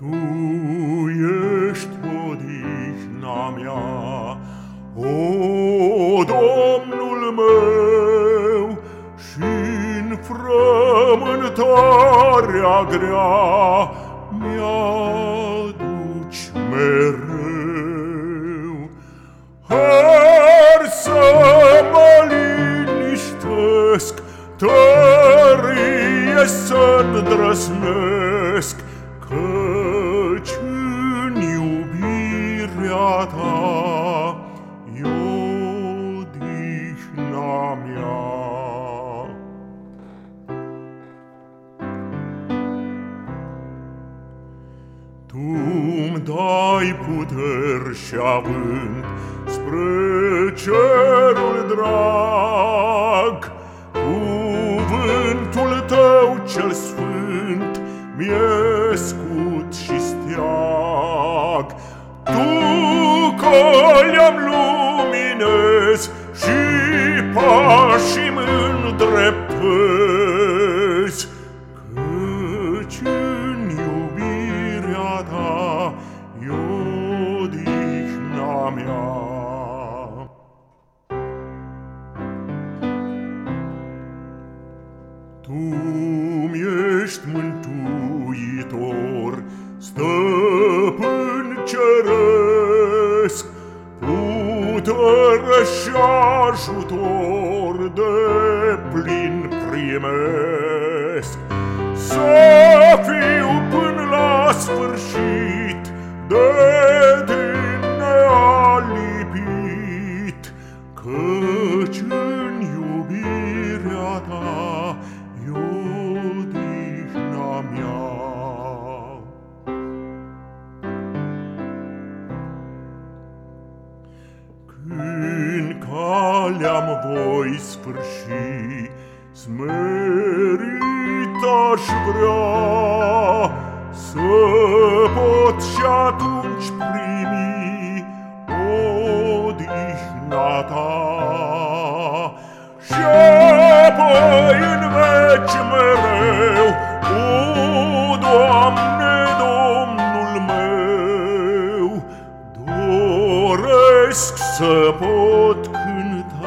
Tu ești odihna mea, O Domnul meu, și-n frământarea grea Mi-aduci mereu. Har să mă liniștesc, Tărie să-ndrăznesc, ta e odihna mea. Tu-mi dai puteri și avânt spre cerul drag, Cuvântul tău cel sfânt mi-e scut ești mântuitor, stăpân ceresc, putere și ajutor de plin primesc. Să fiu галям вой спрши, Смириташ вря, Сепочатунч прими, Одих ната. Шепоин веч мерев, О, Доамне, Домнул meu, Doresc să pot 오늘 더